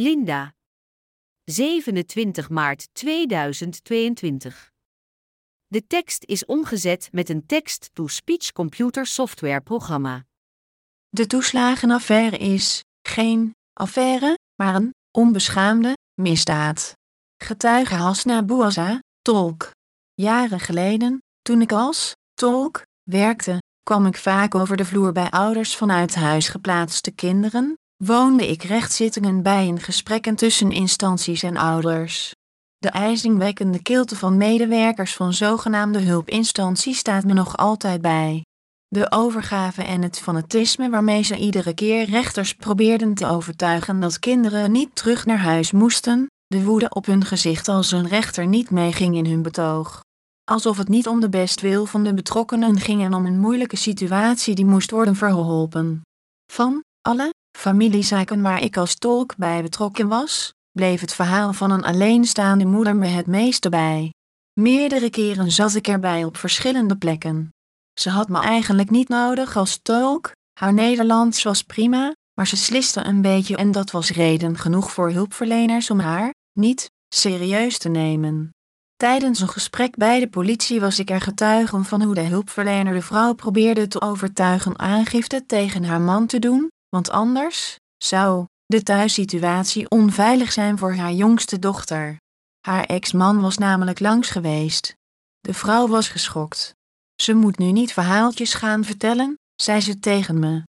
Linda. 27 maart 2022. De tekst is omgezet met een text-to-speech computer software programma. De toeslagenaffaire is geen affaire, maar een onbeschaamde misdaad. Getuige Hasna Bouazza, tolk. Jaren geleden, toen ik als tolk werkte, kwam ik vaak over de vloer bij ouders vanuit huis geplaatste kinderen, woonde ik rechtzittingen bij in gesprekken tussen instanties en ouders. De ijzingwekkende kilte van medewerkers van zogenaamde hulpinstanties staat me nog altijd bij. De overgave en het fanatisme waarmee ze iedere keer rechters probeerden te overtuigen dat kinderen niet terug naar huis moesten, de woede op hun gezicht als een rechter niet meeging in hun betoog. Alsof het niet om de bestwil van de betrokkenen ging en om een moeilijke situatie die moest worden verholpen. Van alle familiezaken waar ik als tolk bij betrokken was, bleef het verhaal van een alleenstaande moeder me het meeste bij. Meerdere keren zat ik erbij op verschillende plekken. Ze had me eigenlijk niet nodig als tolk, haar Nederlands was prima, maar ze sliste een beetje en dat was reden genoeg voor hulpverleners om haar niet serieus te nemen. Tijdens een gesprek bij de politie was ik er getuige van hoe de hulpverlener de vrouw probeerde te overtuigen aangifte tegen haar man te doen, want anders zou de thuissituatie onveilig zijn voor haar jongste dochter. Haar ex-man was namelijk langs geweest. De vrouw was geschokt. Ze moet nu niet verhaaltjes gaan vertellen, zei ze tegen me.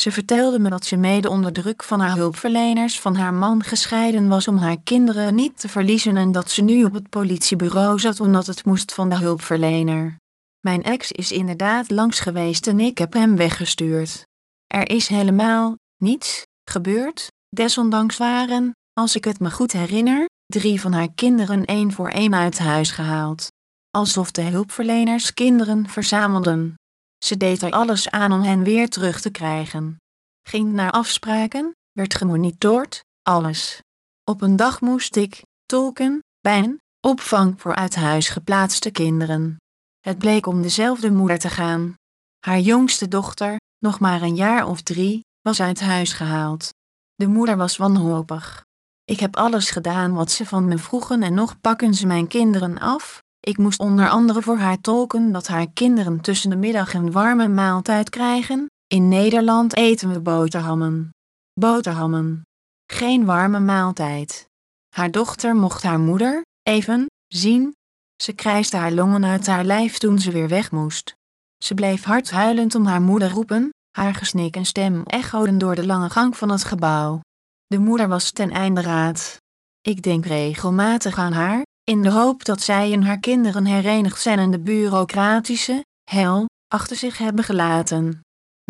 Ze vertelde me dat ze mede onder druk van haar hulpverleners van haar man gescheiden was om haar kinderen niet te verliezen en dat ze nu op het politiebureau zat omdat het moest van de hulpverlener. Mijn ex is inderdaad langs geweest en ik heb hem weggestuurd. Er is helemaal niets gebeurd, desondanks waren, als ik het me goed herinner, drie van haar kinderen één voor één uit huis gehaald. Alsof de hulpverleners kinderen verzamelden. Ze deed er alles aan om hen weer terug te krijgen. Ging naar afspraken, werd gemonitord, alles. Op een dag moest ik tolken bij een opvang voor uit huis geplaatste kinderen. Het bleek om dezelfde moeder te gaan. Haar jongste dochter, nog maar een jaar of drie, was uit huis gehaald. De moeder was wanhopig. Ik heb alles gedaan wat ze van me vroegen en nog pakken ze mijn kinderen af, ik moest onder andere voor haar tolken dat haar kinderen tussen de middag een warme maaltijd krijgen. In Nederland eten we boterhammen. Boterhammen. Geen warme maaltijd. Haar dochter mocht haar moeder, even, zien. Ze krijste haar longen uit haar lijf toen ze weer weg moest. Ze bleef hard huilend om haar moeder roepen, haar gesnik en stem echoden door de lange gang van het gebouw. De moeder was ten einde raad. Ik denk regelmatig aan haar, in de hoop dat zij en haar kinderen herenigd zijn en de bureaucratische hel achter zich hebben gelaten.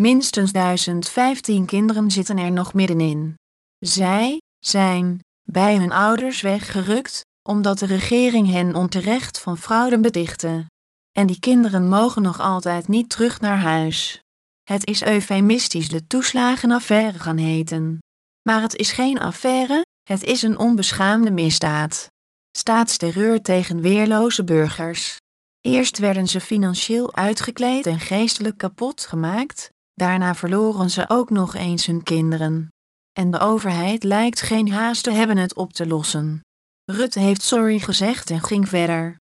Minstens 1015 kinderen zitten er nog middenin. Zij zijn bij hun ouders weggerukt, omdat de regering hen onterecht van fraude bedichtte. En die kinderen mogen nog altijd niet terug naar huis. Het is eufemistisch de toeslagenaffaire gaan heten. Maar het is geen affaire, het is een onbeschaamde misdaad staatsterreur tegen weerloze burgers. Eerst werden ze financieel uitgekleed en geestelijk kapot gemaakt, daarna verloren ze ook nog eens hun kinderen. En de overheid lijkt geen haast te hebben het op te lossen. Rutte heeft sorry gezegd en ging verder.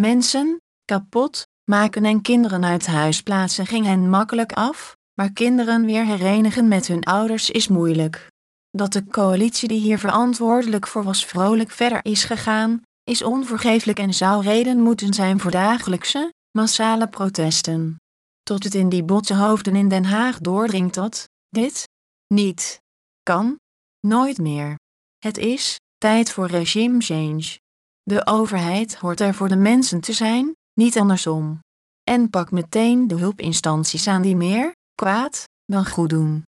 Mensen, kapot, maken en kinderen uit huis plaatsen ging hen makkelijk af, maar kinderen weer herenigen met hun ouders is moeilijk. Dat de coalitie die hier verantwoordelijk voor was vrolijk verder is gegaan, is onvergeeflijk en zou reden moeten zijn voor dagelijkse, massale protesten. Tot het in die botse hoofden in Den Haag doordringt dat dit niet kan, nooit meer. Het is tijd voor regime change. De overheid hoort er voor de mensen te zijn, niet andersom. En pak meteen de hulpinstanties aan die meer kwaad dan goed doen.